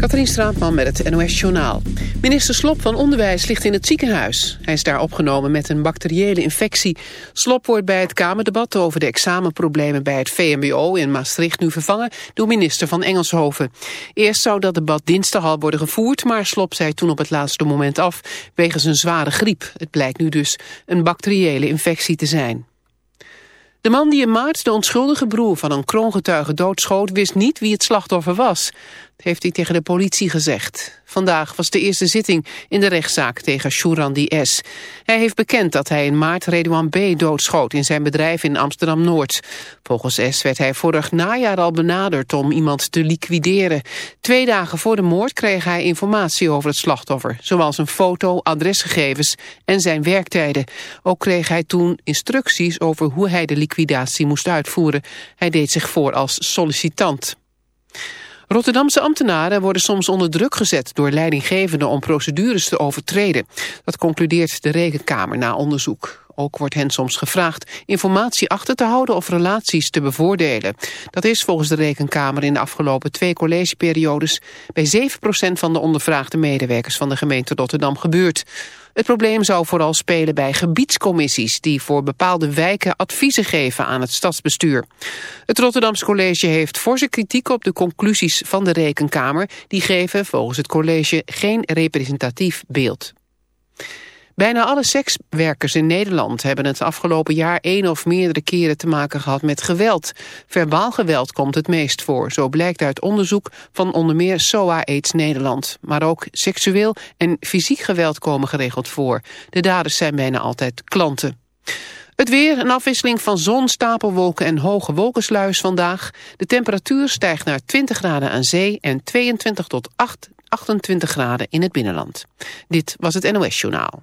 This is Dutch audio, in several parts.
Katrien Straatman met het NOS Journaal. Minister Slop van Onderwijs ligt in het ziekenhuis. Hij is daar opgenomen met een bacteriële infectie. Slop wordt bij het Kamerdebat over de examenproblemen bij het VMBO in Maastricht nu vervangen door minister van Engelshoven. Eerst zou dat debat dinsdag al worden gevoerd, maar Slop zei toen op het laatste moment af wegens een zware griep. Het blijkt nu dus een bacteriële infectie te zijn. De man die in maart de onschuldige broer van een kroongetuige doodschoot... wist niet wie het slachtoffer was heeft hij tegen de politie gezegd. Vandaag was de eerste zitting in de rechtszaak tegen Shurandi S. Hij heeft bekend dat hij in maart Redouan B. doodschoot in zijn bedrijf in Amsterdam-Noord. Volgens S werd hij vorig najaar al benaderd om iemand te liquideren. Twee dagen voor de moord kreeg hij informatie over het slachtoffer, zoals een foto, adresgegevens en zijn werktijden. Ook kreeg hij toen instructies over hoe hij de liquidatie moest uitvoeren. Hij deed zich voor als sollicitant. Rotterdamse ambtenaren worden soms onder druk gezet door leidinggevenden om procedures te overtreden. Dat concludeert de Rekenkamer na onderzoek. Ook wordt hen soms gevraagd informatie achter te houden of relaties te bevoordelen. Dat is volgens de Rekenkamer in de afgelopen twee collegeperiodes bij 7% van de ondervraagde medewerkers van de gemeente Rotterdam gebeurd. Het probleem zou vooral spelen bij gebiedscommissies... die voor bepaalde wijken adviezen geven aan het stadsbestuur. Het Rotterdamse College heeft forse kritiek op de conclusies van de Rekenkamer. Die geven volgens het college geen representatief beeld. Bijna alle sekswerkers in Nederland hebben het afgelopen jaar één of meerdere keren te maken gehad met geweld. Verbaal geweld komt het meest voor, zo blijkt uit onderzoek van onder meer SOA AIDS Nederland. Maar ook seksueel en fysiek geweld komen geregeld voor. De daders zijn bijna altijd klanten. Het weer, een afwisseling van zon, stapelwolken en hoge wolkensluis vandaag. De temperatuur stijgt naar 20 graden aan zee en 22 tot 8, 28 graden in het binnenland. Dit was het NOS Journaal.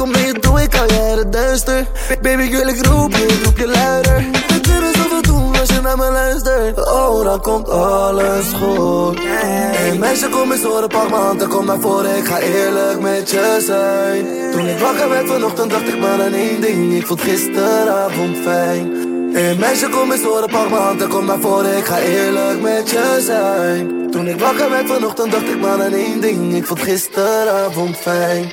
kom je toe, ik je het duister. Baby, ik wil ik roep je, roep je luider. We kunnen zoveel doen als je naar me luistert. Oh, dan komt alles goed. Hey meisje, kom eens horen, pak m'n handen, kom naar voren. Ik ga eerlijk met je zijn. Toen ik wakker werd vanochtend, dacht ik maar aan één ding. Ik vond gisteravond fijn. Hey meisje, kom eens horen, pak m'n handen, kom naar voren. Ik ga eerlijk met je zijn. Toen ik wakker werd vanochtend, dacht ik maar aan één ding. Ik vond gisteravond fijn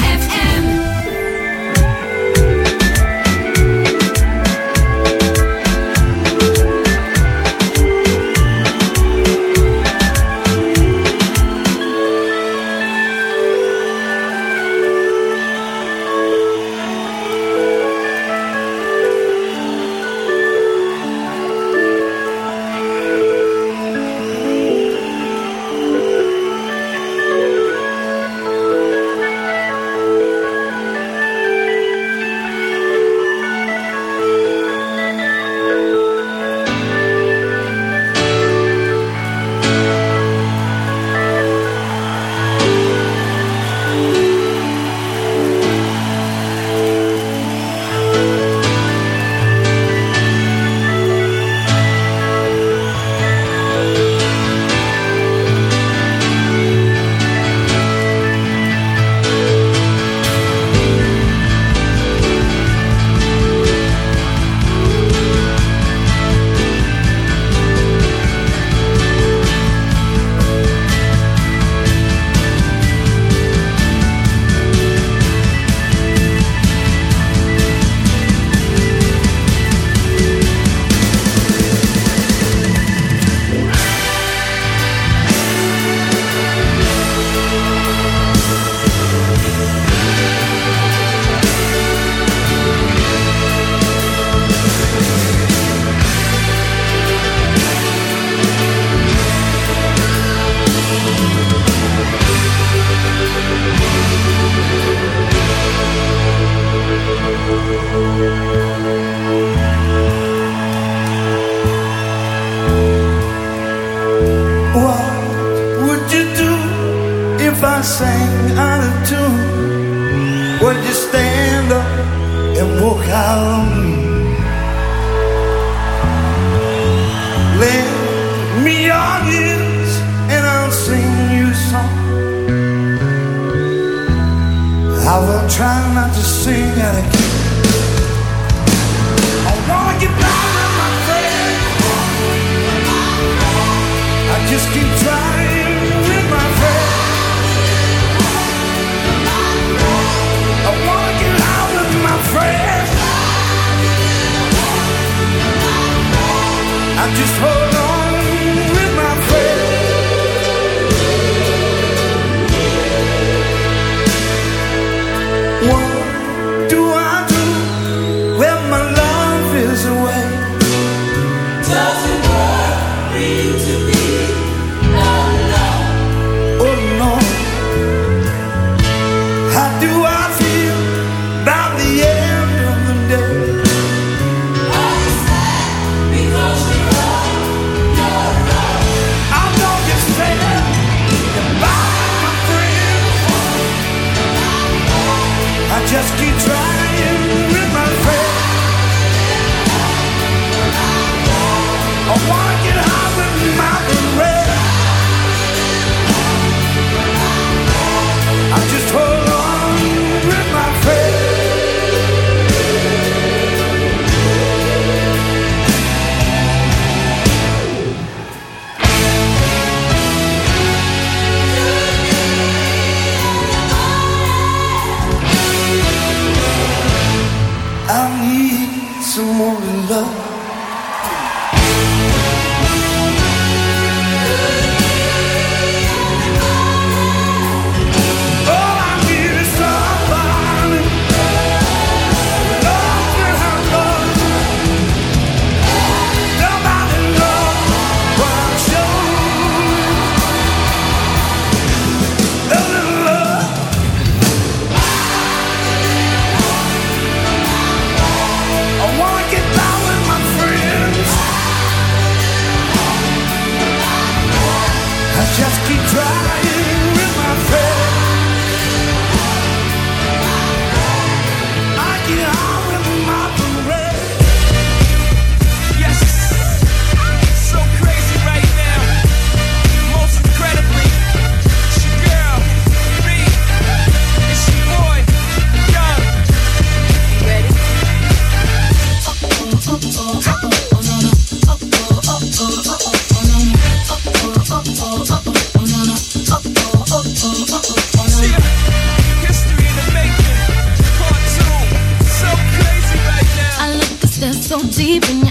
Deep in your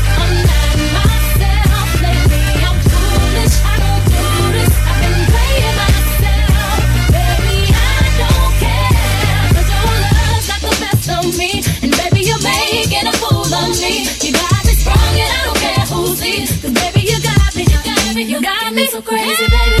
got me so crazy, baby.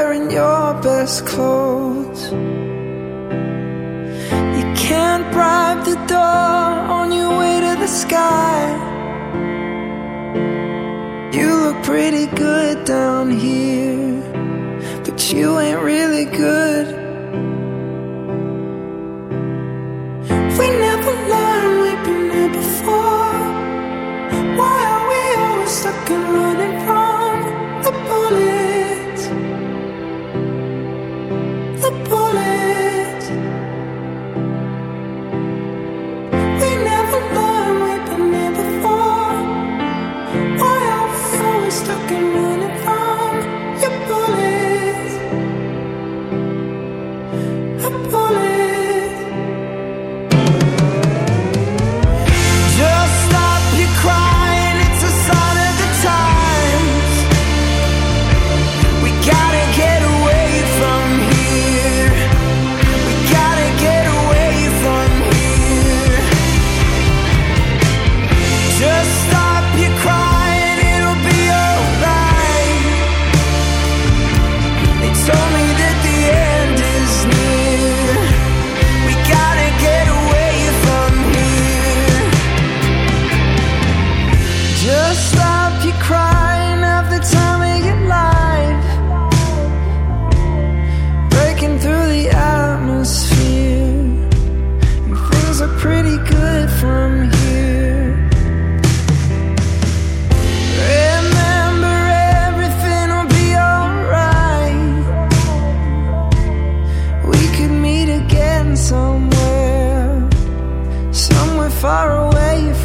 Wearing your best clothes. You can't bribe the door on your way to the sky. You look pretty good down here, but you ain't really good. We never learned we've been here before. Why are we always stuck and running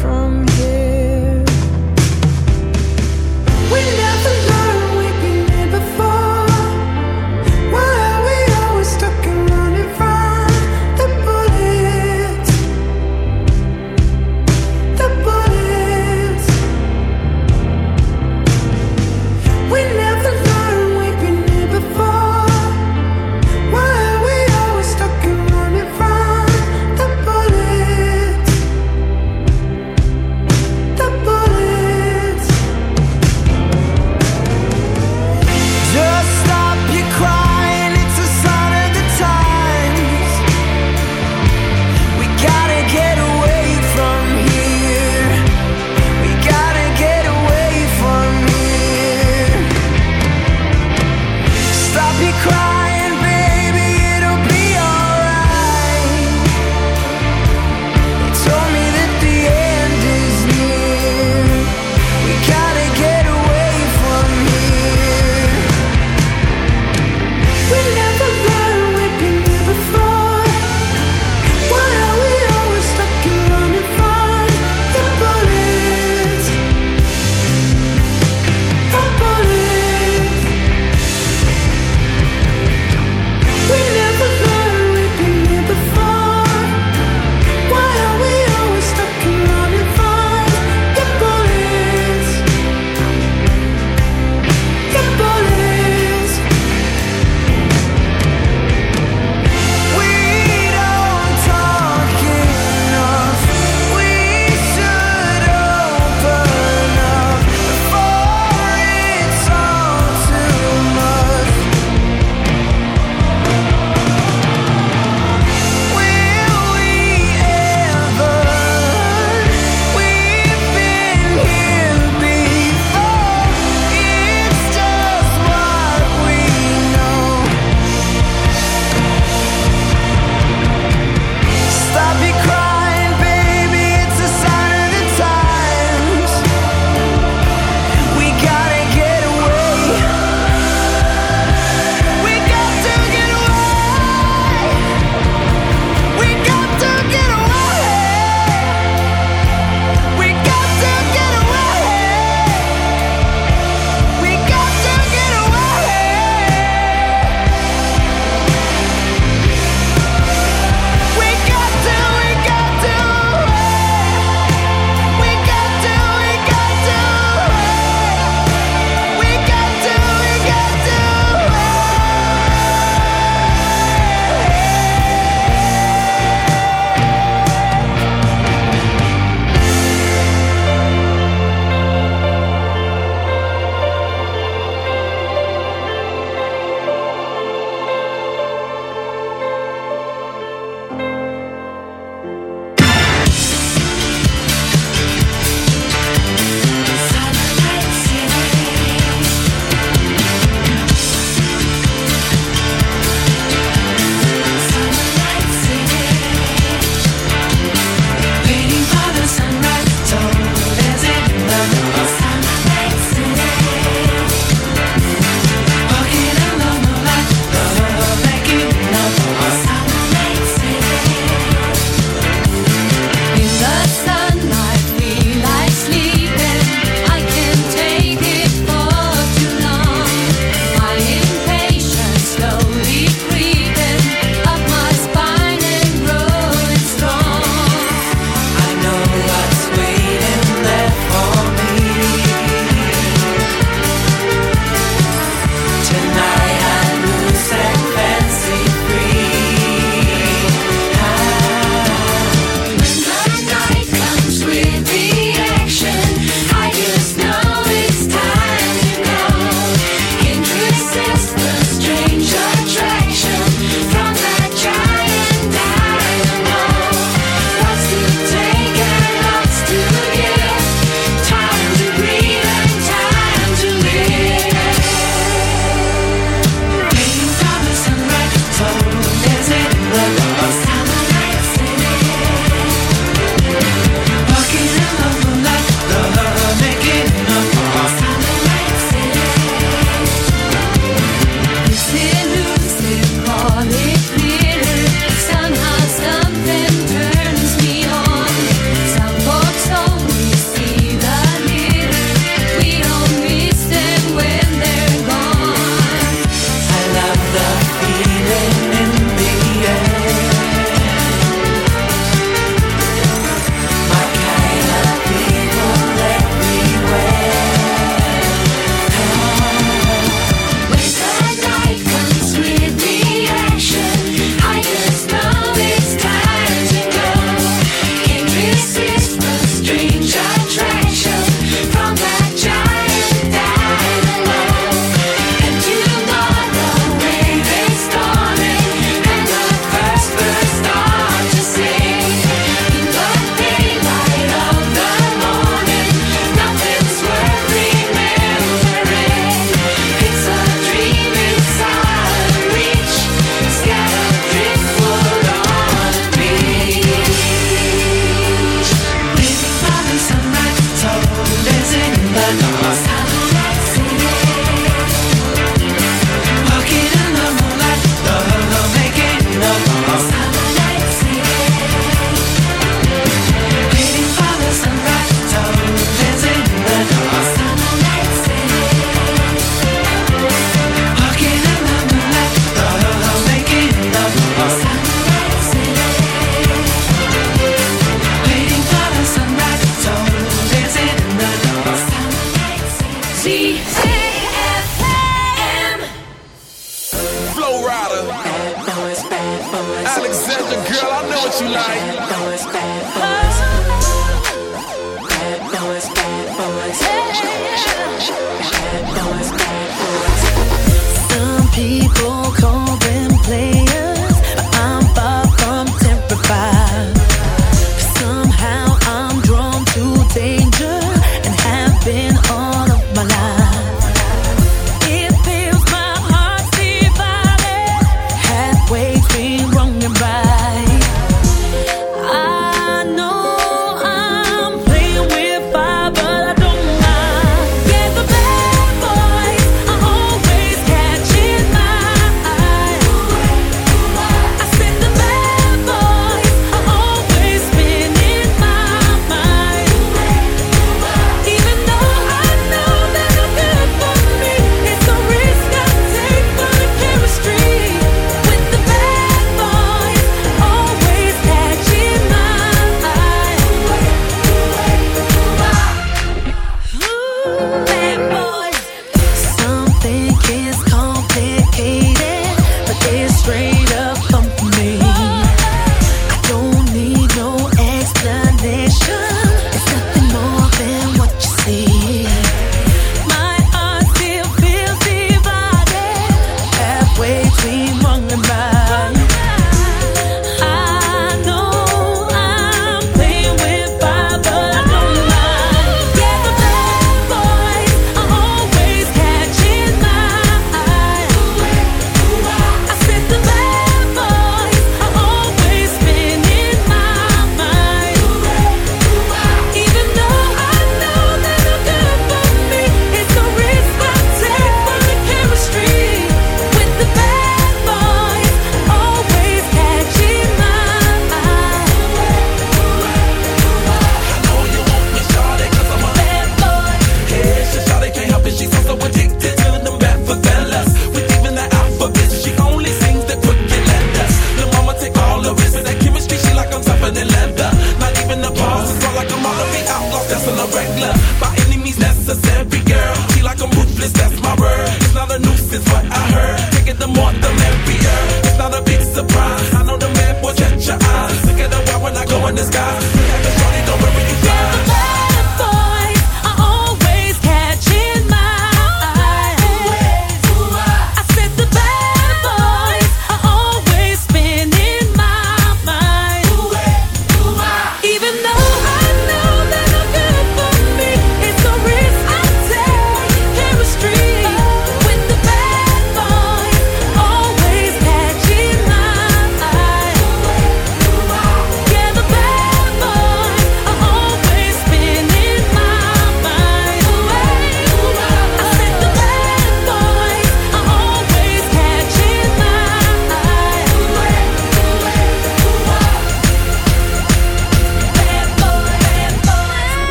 from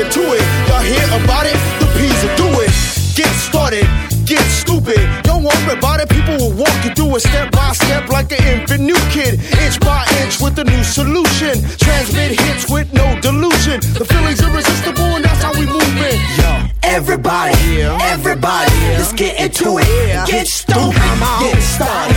open to it. Y'all hear about it? The P's will do it. Get started, get stupid. Don't worry about it, people will walk you through it step by step like an infant new kid. Inch by inch with a new solution. Transmit hits with no delusion. The feeling's irresistible and that's how we move it. Yo. Everybody, everybody, let's get into it. Get stupid, get started.